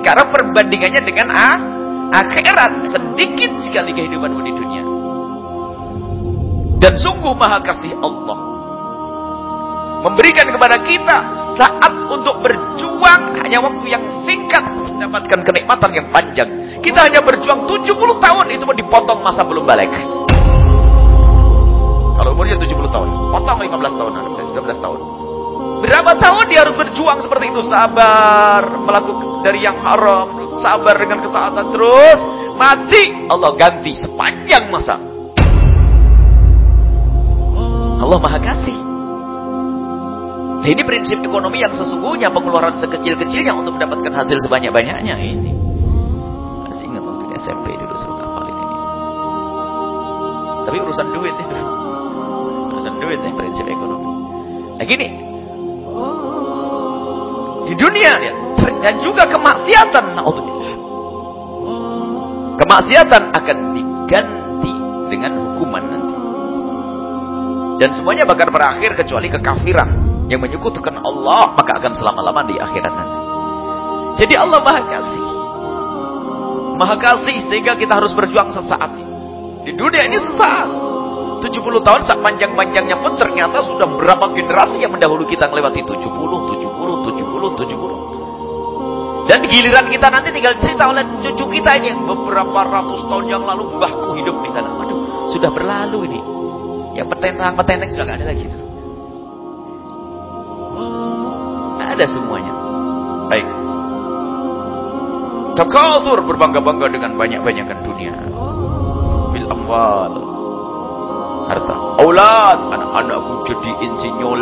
Sekarang perbandingannya dengan ah, akhirat. Sedikit sekali kehidupanmu di dunia. Dan sungguh maha kasih Allah. Memberikan kepada kita saat untuk berjuang hanya waktu yang singkat mendapatkan kenikmatan yang panjang. Kita hanya berjuang 70 tahun itu pun dipotong masa belum balik. Kalau umurnya 70 tahun, potong 15 tahun, anak saya 19 tahun. Berapa tahun dia harus berjuang seperti itu? Sabar, melakukan dari yang haram, sabar dengan ketaatan terus, mati. Allah ganti sepanjang masa. Allah Maha Kasih. Nah, ini prinsip ekonomi yang sesungguhnya pengeluaran sekecil-kecilnya untuk mendapatkan hasil sebanyak-banyaknya ini. Masih ingat waktu SMP dulu suruh ngapalin ini. Tapi urusan duit itu. Urusan duit ini prinsip ekonomi. Nah gini. Di dunia ya, dan juga kemaksiatan. Kemaksiatan akan diganti dengan hukuman nanti. Dan semuanya bakal berakhir kecuali kekafiran yang menyekutukan Allah maka akan selama-lama di akhirat nanti. Jadi Allah Maha Kasih. Maha Kasih sehingga kita harus berjuang sesaat. Di dunia ini sesaat. 70 tahun saat panjang-panjangnya pun ternyata sudah berapa generasi yang mendahului kita melewati 70, 70, 70, 70. Dan giliran kita nanti tinggal cerita oleh cucu kita ini yang beberapa ratus tahun yang lalu mbahku hidup di sana. Waduh, sudah berlalu ini. Yang petentang-petenteng sudah nggak ada lagi itu. Ada semuanya. Baik. Takatsur berbangga-bangga dengan banyak-banyakan dunia. Bil amwal. Harta. Aulad, anak-anakku jadi insinyur,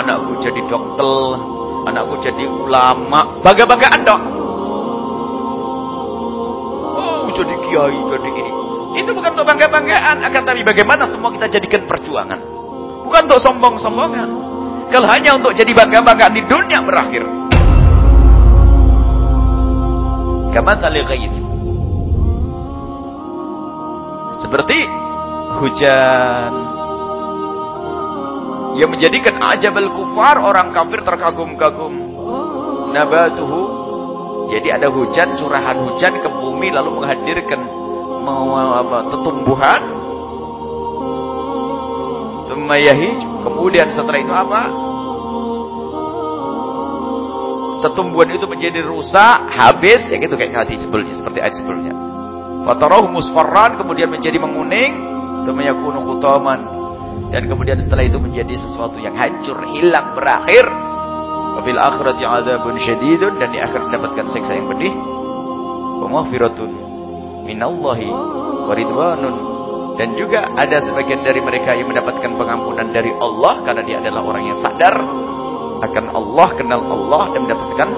anakku jadi dokter, anakku jadi ulama. Bangga-banggaan dong. Oh, jadi kiai, jadi ini. Itu bukan untuk bangga-banggaan, akan tapi bagaimana semua kita jadikan perjuangan. Bukan untuk sombong-sombongan. Kalau hanya untuk jadi bangga-banggaan di dunia berakhir. Kama ghaith. Seperti hujan. Yang menjadikan ajabal kufar orang kafir terkagum-kagum. Nabatuhu. Jadi ada hujan, curahan hujan ke bumi lalu menghadirkan mau apa tetumbuhan. Kemudian setelah itu apa? Tetumbuhan itu menjadi rusak habis. Ya gitu kayak hati sebelumnya seperti ayat sebelumnya fatarahu musfarran kemudian menjadi menguning tumayakunu khutaman dan kemudian setelah itu menjadi sesuatu yang hancur hilang berakhir Wafil akhirati adabun syadidun dan di akhir mendapatkan seksa yang pedih. Wa minallahi waridwanun dan juga ada sebagian dari mereka yang mendapatkan pengampunan dari Allah karena dia adalah orang yang sadar akan Allah, kenal Allah dan mendapatkan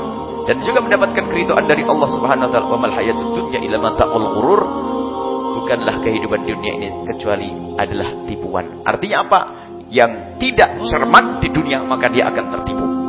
dan juga mendapatkan keridhaan dari Allah Subhanahu wa taala. Wa mal hayatud dunya illa mata'ul ghurur. Bukanlah kehidupan dunia ini kecuali adalah tipuan. Artinya apa? Yang tidak cermat di dunia maka dia akan tertipu.